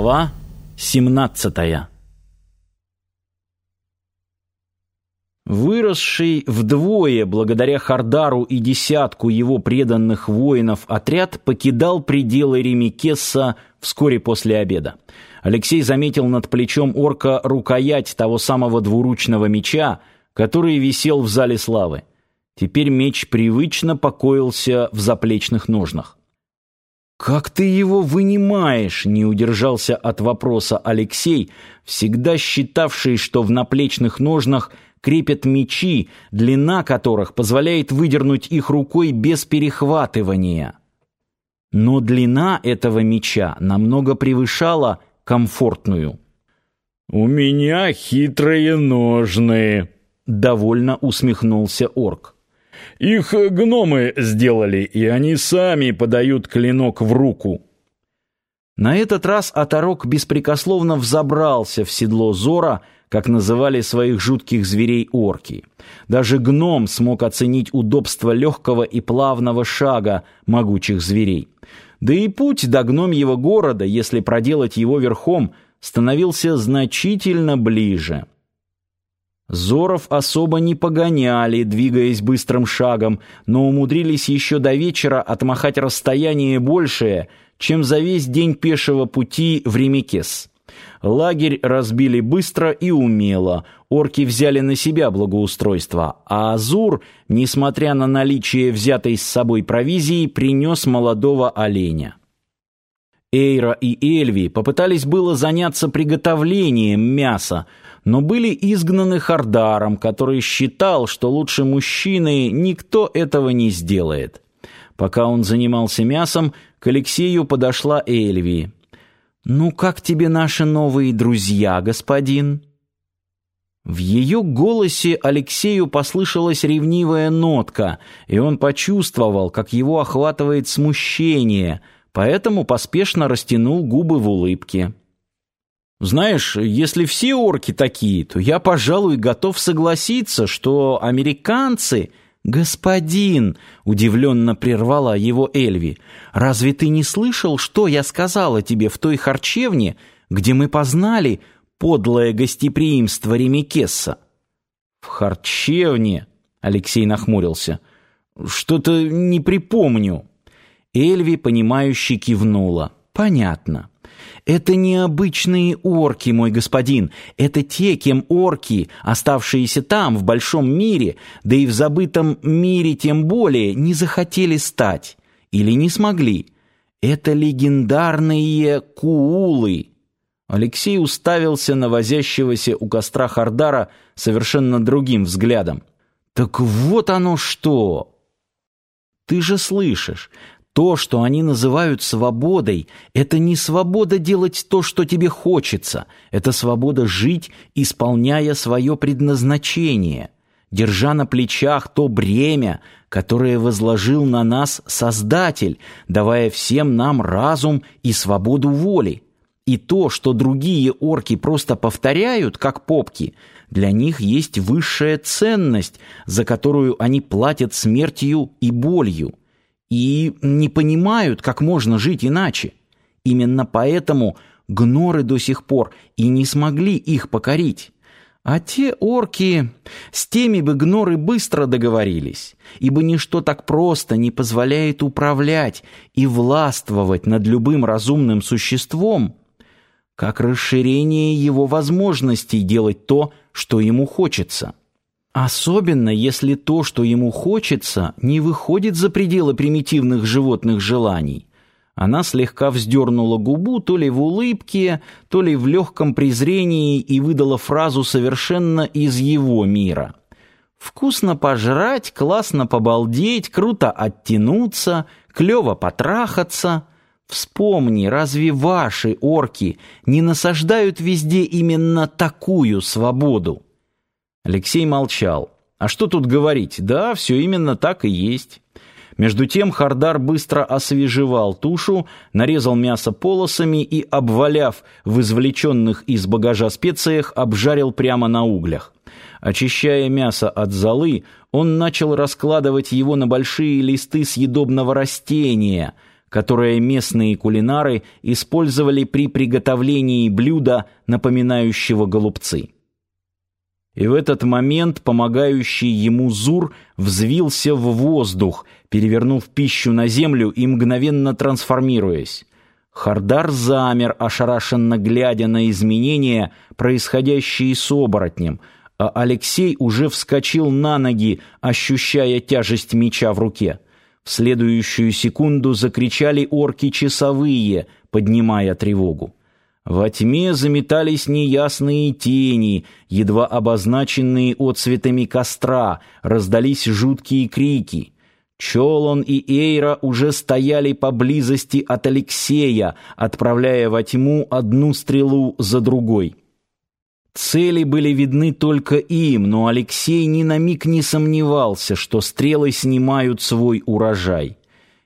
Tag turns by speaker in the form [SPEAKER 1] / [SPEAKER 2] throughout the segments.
[SPEAKER 1] Глава 17 Выросший вдвое благодаря Хардару и десятку его преданных воинов отряд покидал пределы Ремикесса вскоре после обеда. Алексей заметил над плечом орка рукоять того самого двуручного меча, который висел в зале славы. Теперь меч привычно покоился в заплечных ножнах. «Как ты его вынимаешь?» — не удержался от вопроса Алексей, всегда считавший, что в наплечных ножнах крепят мечи, длина которых позволяет выдернуть их рукой без перехватывания. Но длина этого меча намного превышала комфортную.
[SPEAKER 2] «У меня хитрые ножны», — довольно усмехнулся орк. Их гномы сделали, и они сами подают клинок в руку.
[SPEAKER 1] На этот раз оторок беспрекословно взобрался в седло Зора, как называли своих жутких зверей орки. Даже гном смог оценить удобство легкого и плавного шага могучих зверей. Да и путь до гномьего города, если проделать его верхом, становился значительно ближе. Зоров особо не погоняли, двигаясь быстрым шагом, но умудрились еще до вечера отмахать расстояние большее, чем за весь день пешего пути в Ремикес. Лагерь разбили быстро и умело, орки взяли на себя благоустройство, а Азур, несмотря на наличие взятой с собой провизии, принес молодого оленя. Эйра и Эльви попытались было заняться приготовлением мяса, но были изгнаны Хардаром, который считал, что лучше мужчины никто этого не сделает. Пока он занимался мясом, к Алексею подошла Эльви. «Ну, как тебе наши новые друзья, господин?» В ее голосе Алексею послышалась ревнивая нотка, и он почувствовал, как его охватывает смущение, поэтому поспешно растянул губы в улыбке. Знаешь, если все орки такие, то я, пожалуй, готов согласиться, что американцы... «Господин!» — удивленно прервала его Эльви. «Разве ты не слышал, что я сказала тебе в той харчевне, где мы познали подлое гостеприимство Ремикесса?» «В харчевне?» — Алексей нахмурился. «Что-то не припомню». Эльви, понимающе кивнула. «Понятно. Это не обычные орки, мой господин, это те, кем орки, оставшиеся там, в большом мире, да и в забытом мире тем более, не захотели стать или не смогли. Это легендарные куулы. Алексей уставился на возящегося у костра Хардара совершенно другим взглядом. «Так вот оно что!» «Ты же слышишь, то, что они называют свободой, это не свобода делать то, что тебе хочется, это свобода жить, исполняя свое предназначение, держа на плечах то бремя, которое возложил на нас Создатель, давая всем нам разум и свободу воли. И то, что другие орки просто повторяют, как попки, для них есть высшая ценность, за которую они платят смертью и болью и не понимают, как можно жить иначе. Именно поэтому гноры до сих пор и не смогли их покорить. А те орки, с теми бы гноры быстро договорились, ибо ничто так просто не позволяет управлять и властвовать над любым разумным существом, как расширение его возможностей делать то, что ему хочется. Особенно, если то, что ему хочется, не выходит за пределы примитивных животных желаний. Она слегка вздернула губу то ли в улыбке, то ли в легком презрении и выдала фразу совершенно из его мира. «Вкусно пожрать, классно побалдеть, круто оттянуться, клево потрахаться». Вспомни, разве ваши орки не насаждают везде именно такую свободу? Алексей молчал. А что тут говорить? Да, все именно так и есть. Между тем Хардар быстро освежевал тушу, нарезал мясо полосами и, обваляв в извлеченных из багажа специях, обжарил прямо на углях. Очищая мясо от золы, он начал раскладывать его на большие листы съедобного растения, которое местные кулинары использовали при приготовлении блюда, напоминающего голубцы. И в этот момент помогающий ему Зур взвился в воздух, перевернув пищу на землю и мгновенно трансформируясь. Хардар замер, ошарашенно глядя на изменения, происходящие с оборотнем, а Алексей уже вскочил на ноги, ощущая тяжесть меча в руке. В следующую секунду закричали орки-часовые, поднимая тревогу. Во тьме заметались неясные тени, едва обозначенные отцветами костра, раздались жуткие крики. Чолон и Эйра уже стояли поблизости от Алексея, отправляя во тьму одну стрелу за другой. Цели были видны только им, но Алексей ни на миг не сомневался, что стрелы снимают свой урожай.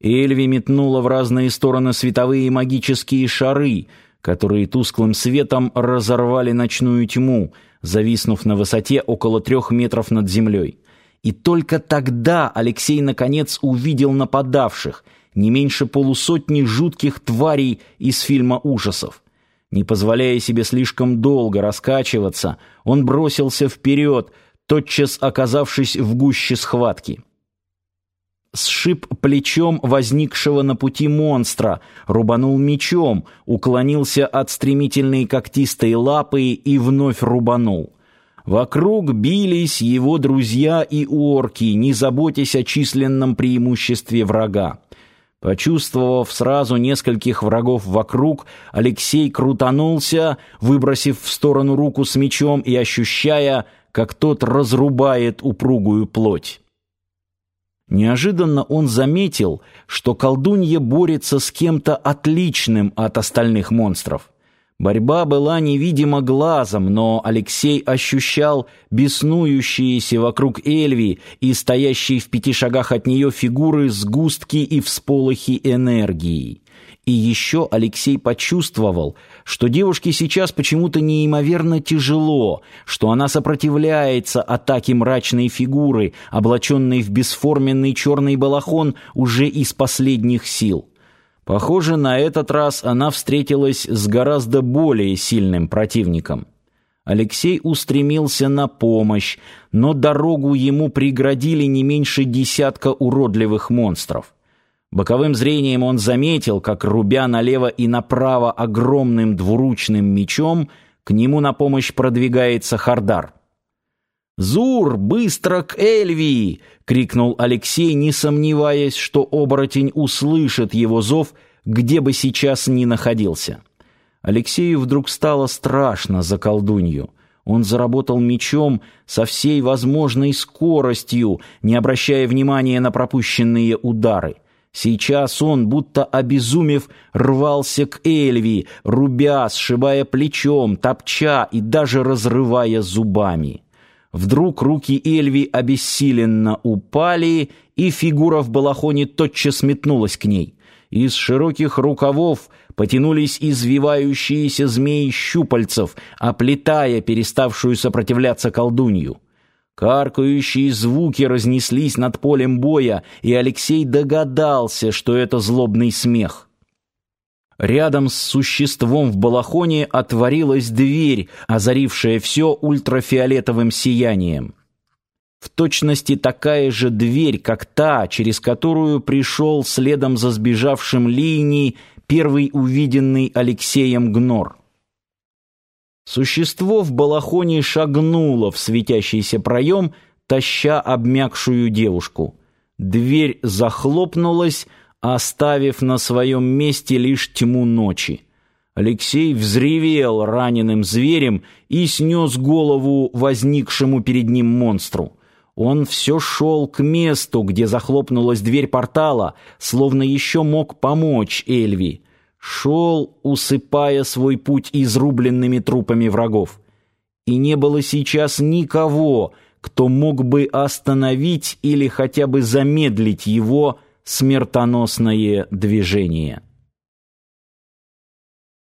[SPEAKER 1] Эльви метнула в разные стороны световые магические шары — которые тусклым светом разорвали ночную тьму, зависнув на высоте около трех метров над землей. И только тогда Алексей наконец увидел нападавших, не меньше полусотни жутких тварей из фильма ужасов. Не позволяя себе слишком долго раскачиваться, он бросился вперед, тотчас оказавшись в гуще схватки сшиб плечом возникшего на пути монстра, рубанул мечом, уклонился от стремительной когтистой лапы и вновь рубанул. Вокруг бились его друзья и орки, не заботясь о численном преимуществе врага. Почувствовав сразу нескольких врагов вокруг, Алексей крутанулся, выбросив в сторону руку с мечом и ощущая, как тот разрубает упругую плоть. Неожиданно он заметил, что колдунья борется с кем-то отличным от остальных монстров. Борьба была невидима глазом, но Алексей ощущал беснующиеся вокруг Эльви и стоящие в пяти шагах от нее фигуры сгустки и всполохи энергии. И еще Алексей почувствовал, что девушке сейчас почему-то неимоверно тяжело, что она сопротивляется атаке мрачной фигуры, облаченной в бесформенный черный балахон уже из последних сил. Похоже, на этот раз она встретилась с гораздо более сильным противником. Алексей устремился на помощь, но дорогу ему преградили не меньше десятка уродливых монстров. Боковым зрением он заметил, как, рубя налево и направо огромным двуручным мечом, к нему на помощь продвигается Хардар. «Зур, быстро к Эльвии!» — крикнул Алексей, не сомневаясь, что оборотень услышит его зов, где бы сейчас ни находился. Алексею вдруг стало страшно за колдунью. Он заработал мечом со всей возможной скоростью, не обращая внимания на пропущенные удары — Сейчас он, будто обезумев, рвался к Эльви, рубя, сшибая плечом, топча и даже разрывая зубами. Вдруг руки Эльви обессиленно упали, и фигура в балахоне тотчас метнулась к ней. Из широких рукавов потянулись извивающиеся змеи щупальцев, оплетая переставшую сопротивляться колдунью. Каркающие звуки разнеслись над полем боя, и Алексей догадался, что это злобный смех. Рядом с существом в балахоне отворилась дверь, озарившая все ультрафиолетовым сиянием. В точности такая же дверь, как та, через которую пришел следом за сбежавшим линией первый увиденный Алексеем Гнор. Существо в балахоне шагнуло в светящийся проем, таща обмякшую девушку. Дверь захлопнулась, оставив на своем месте лишь тьму ночи. Алексей взревел раненым зверем и снес голову возникшему перед ним монстру. Он все шел к месту, где захлопнулась дверь портала, словно еще мог помочь Эльви шел, усыпая свой путь изрубленными трупами врагов. И не было сейчас никого, кто мог бы остановить или хотя бы замедлить его смертоносное движение.